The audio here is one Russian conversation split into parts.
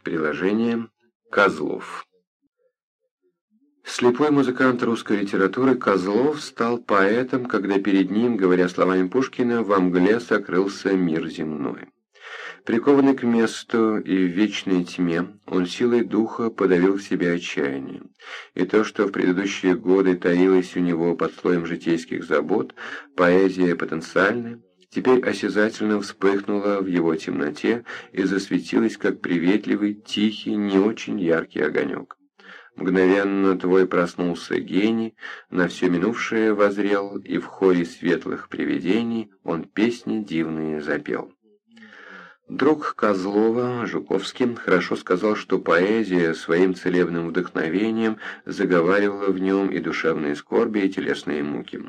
Приложение Козлов. Слепой музыкант русской литературы Козлов стал поэтом, когда перед ним, говоря словами Пушкина, во мгле сокрылся мир земной. Прикованный к месту и в вечной тьме, он силой духа подавил в себе отчаяние. И то, что в предыдущие годы таилось у него под слоем житейских забот, поэзия потенциальная, теперь осязательно вспыхнула в его темноте и засветилась, как приветливый, тихий, не очень яркий огонек. Мгновенно твой проснулся гений, на все минувшее возрел, и в хоре светлых привидений он песни дивные запел. Друг Козлова, Жуковский, хорошо сказал, что поэзия своим целебным вдохновением заговаривала в нем и душевные скорби, и телесные муки.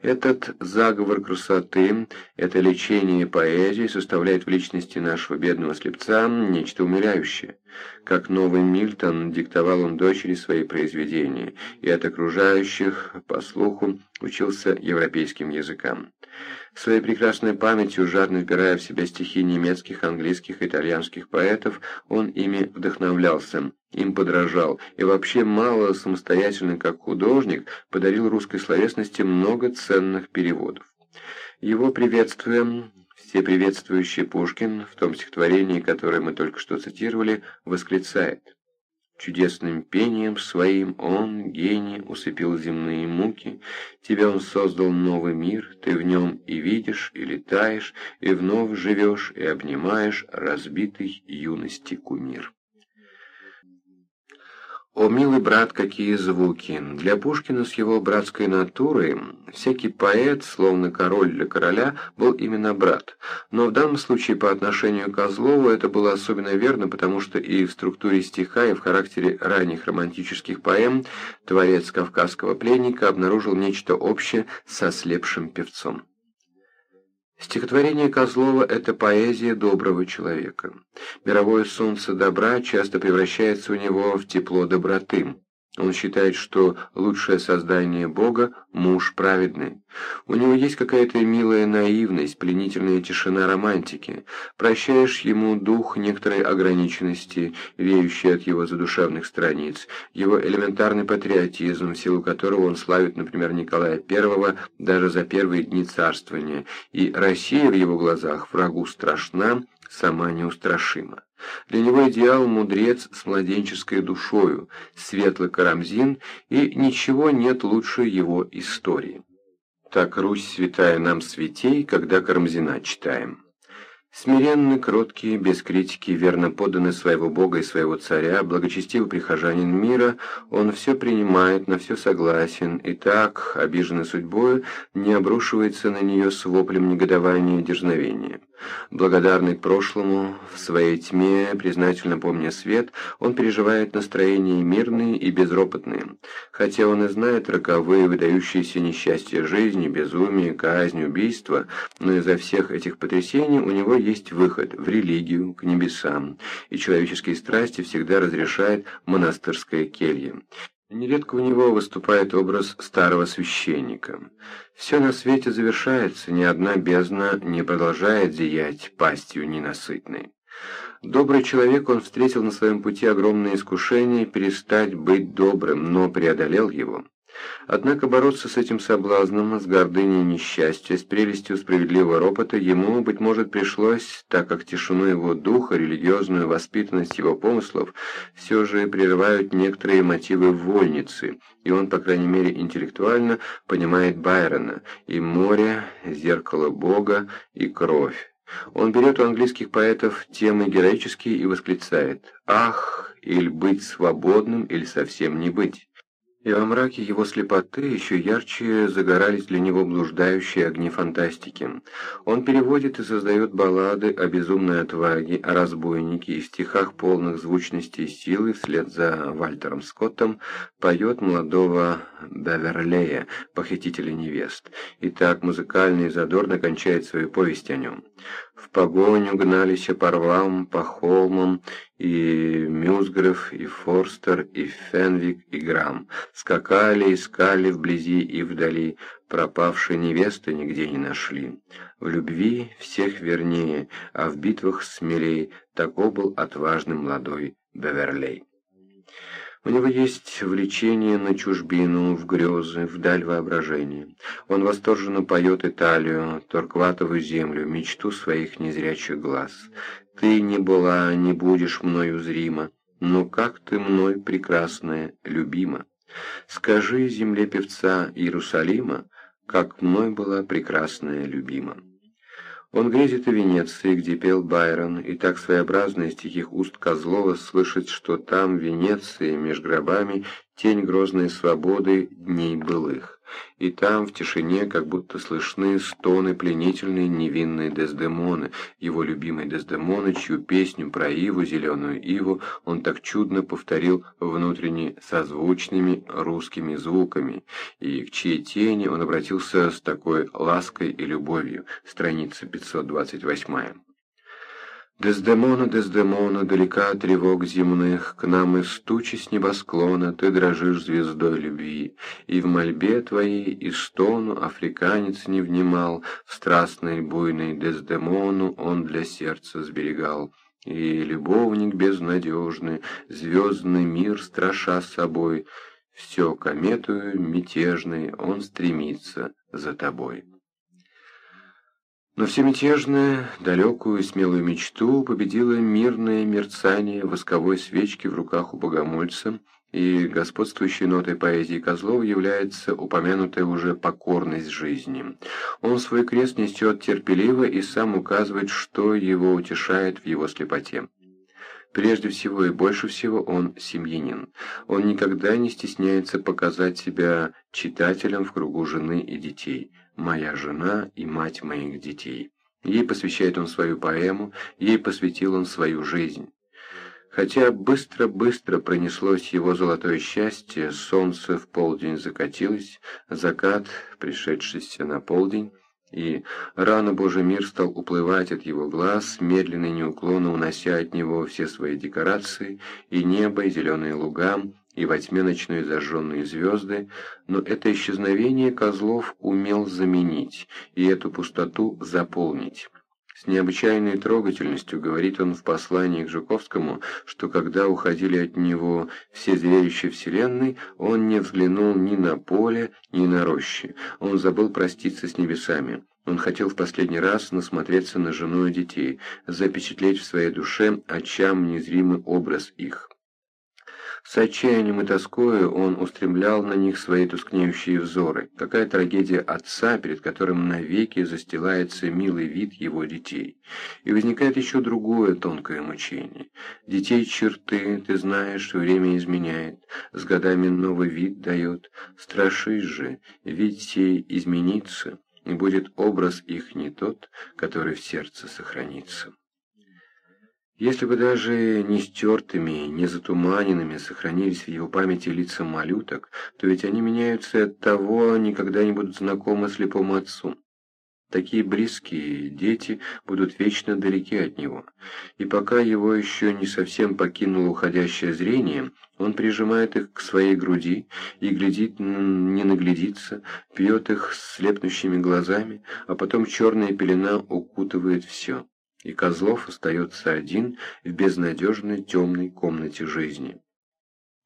Этот заговор красоты, это лечение поэзии составляет в личности нашего бедного слепца нечто умиляющее. Как новый Мильтон диктовал он дочери свои произведения, и от окружающих, по слуху, учился европейским языкам. Своей прекрасной памятью, жадно вбирая в себя стихи немецких, английских, итальянских поэтов, он ими вдохновлялся, им подражал, и вообще мало самостоятельно как художник подарил русской словесности много ценных переводов. Его приветствуя, все приветствующий Пушкин в том стихотворении, которое мы только что цитировали, восклицает Чудесным пением своим он, гений, усыпил земные муки. Тебя он создал новый мир, ты в нем и видишь, и летаешь, и вновь живешь, и обнимаешь разбитый юности кумир. О, милый брат, какие звуки! Для Пушкина с его братской натурой всякий поэт, словно король для короля, был именно брат. Но в данном случае по отношению к Козлову это было особенно верно, потому что и в структуре стиха, и в характере ранних романтических поэм творец «Кавказского пленника» обнаружил нечто общее со слепшим певцом. Стихотворение Козлова – это поэзия доброго человека. Мировое солнце добра часто превращается у него в тепло доброты. Он считает, что лучшее создание Бога – муж праведный. У него есть какая-то милая наивность, пленительная тишина романтики. Прощаешь ему дух некоторой ограниченности, веющий от его задушевных страниц, его элементарный патриотизм, в силу которого он славит, например, Николая I даже за первые дни царствования, и Россия в его глазах врагу страшна, сама неустрашима. Для него идеал мудрец с младенческой душою, светлый Карамзин, и ничего нет лучше его истории. Так Русь святая нам святей, когда Карамзина читаем. Смиренный, кроткий, без критики, верно подданный своего Бога и своего царя, благочестивый прихожанин мира, он все принимает, на все согласен, и так, обиженный судьбою, не обрушивается на нее с воплем негодования и дерзновения. Благодарный прошлому, в своей тьме, признательно помня свет, он переживает настроения мирные и безропотные. Хотя он и знает роковые, выдающиеся несчастья жизни, безумие, казнь, убийство, но из-за всех этих потрясений у него есть выход в религию, к небесам, и человеческие страсти всегда разрешает монастырская келья. Нередко у него выступает образ старого священника. Все на свете завершается, ни одна бездна не продолжает зиять пастью ненасытной. Добрый человек, он встретил на своем пути огромное искушение перестать быть добрым, но преодолел его. Однако бороться с этим соблазном, с гордыней несчастья, с прелестью справедливого ропота ему, быть может, пришлось, так как тишину его духа, религиозную воспитанность его помыслов все же прерывают некоторые мотивы вольницы, и он, по крайней мере, интеллектуально понимает Байрона, и море, зеркало Бога, и кровь. Он берет у английских поэтов темы героические и восклицает «Ах, или быть свободным, или совсем не быть». И во мраке его слепоты еще ярче загорались для него блуждающие огни фантастики. Он переводит и создает баллады о безумной отваге, о разбойнике, и в стихах полных звучности и силы, вслед за Вальтером Скоттом, поет молодого Беверлея, похитителя невест. И так музыкально и задорно свою повесть о нем. В погоню гнались по рвам, по холмам, и Мюзгрев, и Форстер, и Фенвик, и Грам. Скакали, искали вблизи и вдали, пропавшей невесты нигде не нашли. В любви всех вернее, а в битвах смелей, таков был отважный молодой Беверлей. У него есть влечение на чужбину, в грезы, вдаль воображения. Он восторженно поет Италию, Торкватову землю, мечту своих незрячих глаз. «Ты не была, не будешь мною зрима, но как ты мной, прекрасная, любима? Скажи земле певца Иерусалима, как мной была прекрасная, любима». Он грезит о Венеции, где пел Байрон, и так своеобразно из тихих уст Козлова слышать, что там, в Венеции, меж гробами, тень грозной свободы дней былых и там в тишине как будто слышны стоны пленительной невинной Дездемоны, его любимой Дездемоны, чью песню про Иву, зеленую Иву, он так чудно повторил внутренне созвучными русскими звуками, и к чьей тени он обратился с такой лаской и любовью, страница 528. Дездемона, Дездемона, далека от тревог земных, К нам из тучи с небосклона Ты дрожишь звездой любви, И в мольбе твоей и стону Африканец не внимал, В страстной буйной Дездемону Он для сердца сберегал. И любовник безнадежный, Звездный мир страша собой, Все кометую мятежной Он стремится за тобой. Но всемятежную, далекую и смелую мечту победило мирное мерцание восковой свечки в руках у богомольца, и господствующей нотой поэзии Козлова является упомянутая уже покорность жизни. Он свой крест несет терпеливо и сам указывает, что его утешает в его слепоте. Прежде всего и больше всего он семьянин. Он никогда не стесняется показать себя читателем в кругу жены и детей. «Моя жена и мать моих детей». Ей посвящает он свою поэму, ей посвятил он свою жизнь. Хотя быстро-быстро пронеслось его золотое счастье, солнце в полдень закатилось, закат, пришедшийся на полдень, и рано Божий мир стал уплывать от его глаз, медленно и неуклонно унося от него все свои декорации, и небо, и зеленые луга, и во тьме ночной зажженные звезды, но это исчезновение Козлов умел заменить, и эту пустоту заполнить. С необычайной трогательностью говорит он в послании к Жуковскому, что когда уходили от него все зрелища Вселенной, он не взглянул ни на поле, ни на рощи. Он забыл проститься с небесами. Он хотел в последний раз насмотреться на жену и детей, запечатлеть в своей душе очам незримый образ их. С отчаянием и тоскою он устремлял на них свои тускнеющие взоры. Какая трагедия отца, перед которым навеки застилается милый вид его детей. И возникает еще другое тонкое мучение. Детей черты, ты знаешь, время изменяет, с годами новый вид дает. Страшись же, вид сей изменится, и будет образ их не тот, который в сердце сохранится. Если бы даже не стертыми, не затуманенными сохранились в его памяти лица малюток, то ведь они меняются от того никогда не будут знакомы слепому отцу. Такие близкие дети будут вечно далеки от него, и пока его еще не совсем покинуло уходящее зрение, он прижимает их к своей груди и глядит, не наглядится, пьет их слепнущими глазами, а потом черная пелена укутывает все и Козлов остается один в безнадежной темной комнате жизни.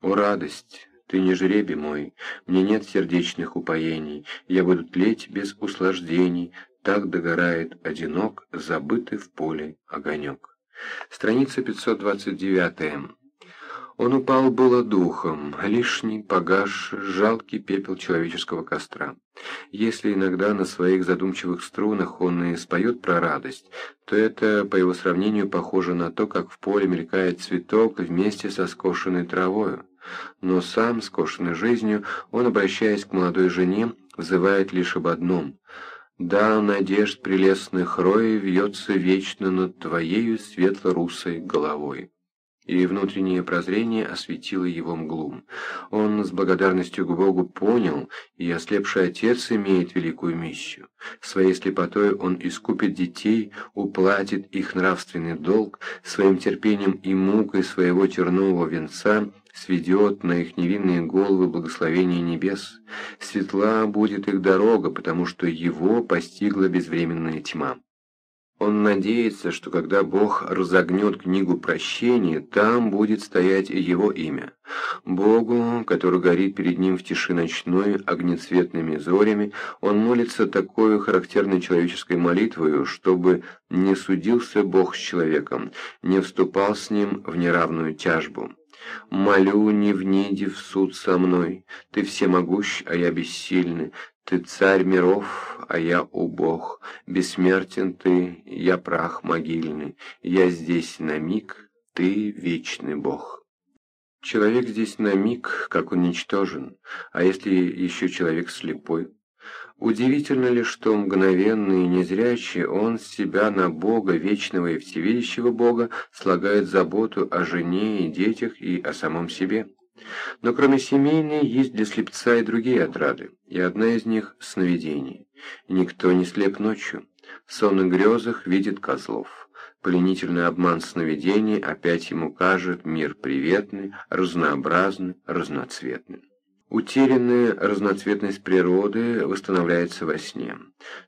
О, радость! Ты не жребий мой, мне нет сердечных упоений, я буду тлеть без услаждений, так догорает одинок, забытый в поле огонек. Страница 529. Он упал было духом, лишний, погасший, жалкий пепел человеческого костра. Если иногда на своих задумчивых струнах он и споет про радость, то это, по его сравнению, похоже на то, как в поле мелькает цветок вместе со скошенной травою. Но сам, скошенный жизнью, он, обращаясь к молодой жене, взывает лишь об одном — да, надежд прелестных рои вьется вечно над твоею светло-русой головой. И внутреннее прозрение осветило его мглу. Он с благодарностью к Богу понял, и ослепший отец имеет великую миссию. Своей слепотой он искупит детей, уплатит их нравственный долг, своим терпением и мукой своего тернового венца сведет на их невинные головы благословение небес. Светла будет их дорога, потому что его постигла безвременная тьма. Он надеется, что когда Бог разогнет книгу прощения, там будет стоять его имя. Богу, который горит перед ним в тиши ночной огнецветными зорями, он молится такой характерной человеческой молитвою, чтобы не судился Бог с человеком, не вступал с ним в неравную тяжбу. «Молю, не вниди в суд со мной, ты всемогущ, а я бессильный, ты царь миров, а я убог, бессмертен ты, я прах могильный, я здесь на миг, ты вечный бог. Человек здесь на миг, как он ничтожен, а если еще человек слепой? Удивительно ли, что мгновенный и незрячий он себя на Бога, вечного и всевидящего Бога, слагает заботу о жене и детях и о самом себе? Но кроме семейной, есть для слепца и другие отрады, и одна из них — сновидение. Никто не слеп ночью. В сонных грезах видит козлов. Пленительный обман сновидений опять ему кажет мир приветный, разнообразный, разноцветный. Утерянная разноцветность природы восстанавливается во сне.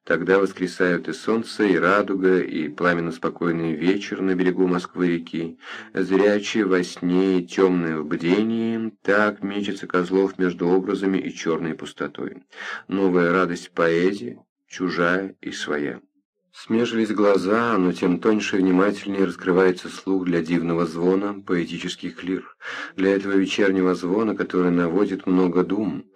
Тогда воскресают и солнце, и радуга, и пламенно-спокойный вечер на берегу Москвы-реки. Зрячие во сне и темные в бдении, так мечется Козлов между образами и черной пустотой. Новая радость поэзии, чужая и своя. Смежились глаза, но тем тоньше и внимательнее раскрывается слух для дивного звона поэтических лир, для этого вечернего звона, который наводит много дум.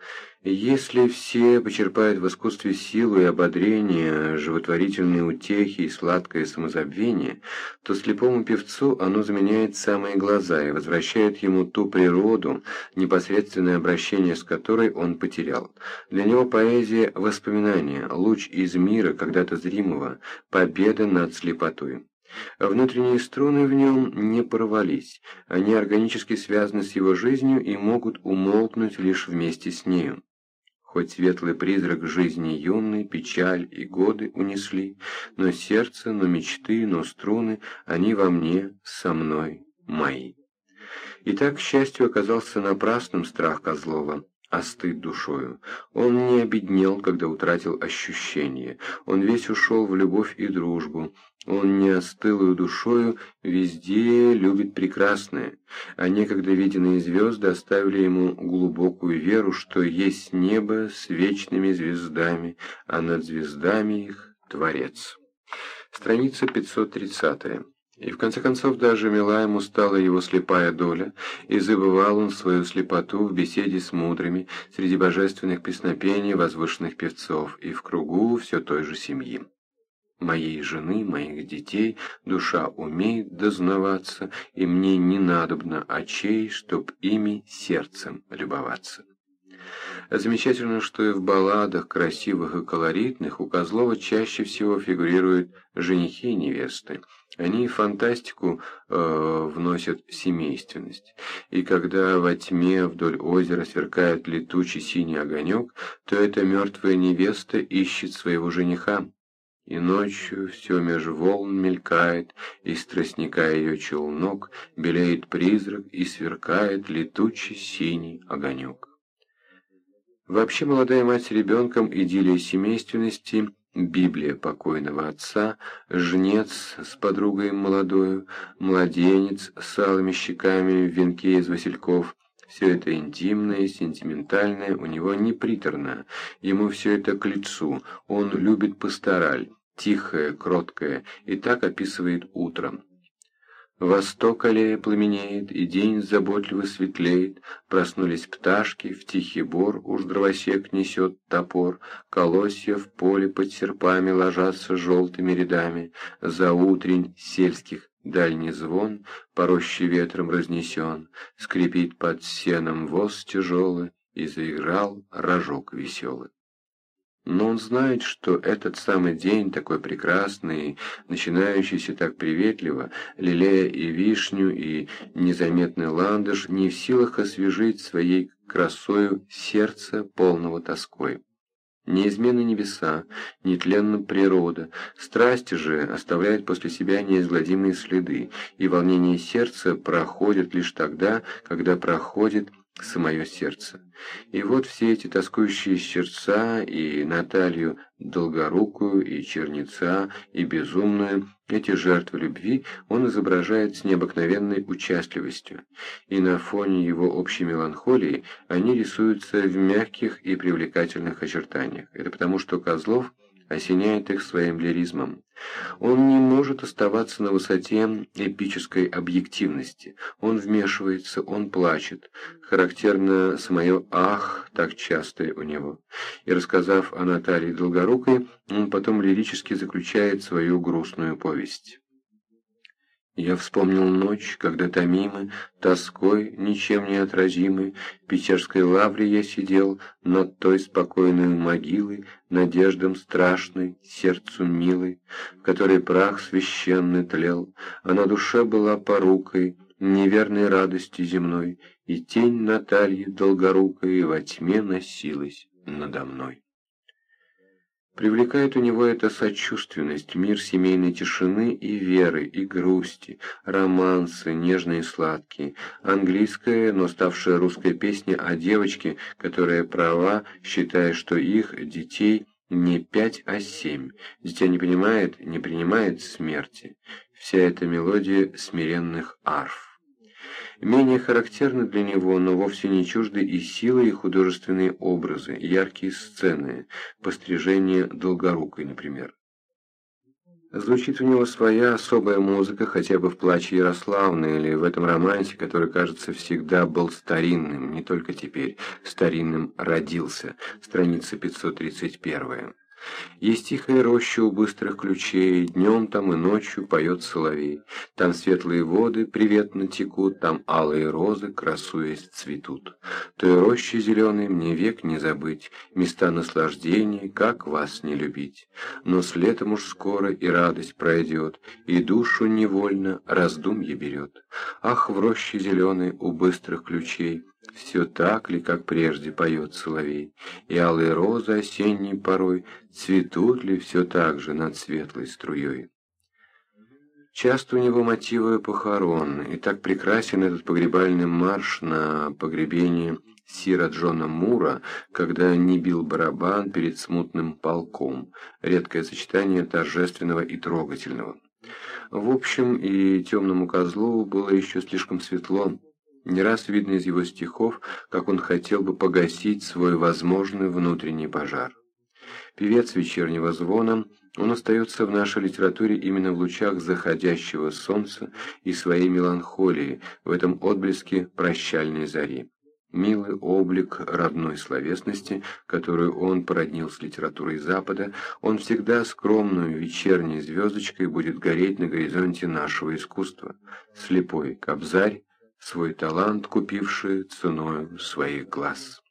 Если все почерпают в искусстве силу и ободрение, животворительные утехи и сладкое самозабвение, то слепому певцу оно заменяет самые глаза и возвращает ему ту природу, непосредственное обращение с которой он потерял. Для него поэзия – воспоминания, луч из мира, когда-то зримого, победа над слепотой. Внутренние струны в нем не порвались, они органически связаны с его жизнью и могут умолкнуть лишь вместе с нею. Хоть светлый призрак жизни юной, печаль и годы унесли, Но сердце, но мечты, но струны, они во мне, со мной, мои. И так, к счастью, оказался напрасным страх Козлова а душою. Он не обеднел, когда утратил ощущение. Он весь ушел в любовь и дружбу. Он не остылую душою везде любит прекрасное, а некогда виденные звезды оставили ему глубокую веру, что есть небо с вечными звездами, а над звездами их Творец. Страница 530. И в конце концов даже мила ему стала его слепая доля, и забывал он свою слепоту в беседе с мудрыми, среди божественных песнопений возвышенных певцов, и в кругу все той же семьи. Моей жены, моих детей душа умеет дознаваться, и мне не надобно очей, чтоб ими сердцем любоваться. Замечательно, что и в балладах, красивых и колоритных, у Козлова чаще всего фигурируют женихи и невесты. Они фантастику э, вносят семейственность. И когда во тьме вдоль озера сверкает летучий синий огонек, то эта мертвая невеста ищет своего жениха. И ночью все меж волн мелькает, из тростника ее челнок белеет призрак и сверкает летучий синий огонек. Вообще молодая мать с ребенком, идиллия семейственности, Библия покойного отца, жнец с подругой молодою, младенец с алыми щеками в венке из васильков – все это интимное, сентиментальное, у него не приторно, ему все это к лицу, он любит пастораль, тихое, кроткое, и так описывает утром. Восток аллея пламенеет, и день заботливо светлеет, Проснулись пташки, в тихий бор уж дровосек несет топор, Колосья в поле под серпами ложатся желтыми рядами, За утрень сельских дальний звон по ветром разнесен, Скрипит под сеном воз тяжелый, и заиграл рожок веселый. Но он знает, что этот самый день, такой прекрасный, начинающийся так приветливо, лилея и вишню, и незаметный ландыш, не в силах освежить своей красою сердце полного тоской. Неизменны небеса, нетленна природа, страсти же оставляют после себя неизгладимые следы, и волнение сердца проходит лишь тогда, когда проходит самое сердце. И вот все эти тоскующие сердца, и Наталью Долгорукую, и Черница, и Безумную, эти жертвы любви он изображает с необыкновенной участливостью, и на фоне его общей меланхолии они рисуются в мягких и привлекательных очертаниях. Это потому, что Козлов осеняет их своим лиризмом. Он не может оставаться на высоте эпической объективности. Он вмешивается, он плачет. Характерно самое «ах», так частое у него. И рассказав о Наталье Долгорукой, он потом лирически заключает свою грустную повесть. Я вспомнил ночь, когда томимы, тоской, ничем не отразимой, в Печерской лавре я сидел над той спокойной могилой, надеждам страшной, сердцу милой, в которой прах священный тлел, а на душе была порукой, неверной радости земной, и тень Натальи долгорукой во тьме носилась надо мной. Привлекает у него эта сочувственность, мир семейной тишины и веры, и грусти, романсы, нежные и сладкие, английская, но ставшая русская песня о девочке, которая права, считая, что их, детей, не пять, а семь. Дитя не понимает, не принимает смерти. Вся эта мелодия смиренных арф менее характерны для него, но вовсе не чужды и силы, и художественные образы, яркие сцены, пострижение долгорукой, например. Звучит у него своя особая музыка, хотя бы в «Плаче Ярославны» или в этом романсе, который, кажется, всегда был старинным, не только теперь, старинным родился, страница 531. Есть тихая роща у быстрых ключей, днем там и ночью поет соловей. Там светлые воды приветно текут, там алые розы, красуясь, цветут. Той рощи зеленой мне век не забыть, места наслаждений, как вас не любить. Но с летом уж скоро и радость пройдет, и душу невольно раздумье берет. Ах, в роще зеленой у быстрых ключей, все так ли, как прежде поет соловей, и алые розы осенней порой цветут ли все так же над светлой струей. Часто у него мотивы похорон, и так прекрасен этот погребальный марш на погребении Сира Джона Мура, когда не бил барабан перед смутным полком, редкое сочетание торжественного и трогательного. В общем, и темному козлу было еще слишком светло, не раз видно из его стихов, как он хотел бы погасить свой возможный внутренний пожар. Певец вечернего звона, он остается в нашей литературе именно в лучах заходящего солнца и своей меланхолии, в этом отблеске прощальной зари. Милый облик родной словесности, которую он породнил с литературой Запада, он всегда скромную вечерней звездочкой будет гореть на горизонте нашего искусства. Слепой кобзарь, свой талант купившие ценою своих глаз.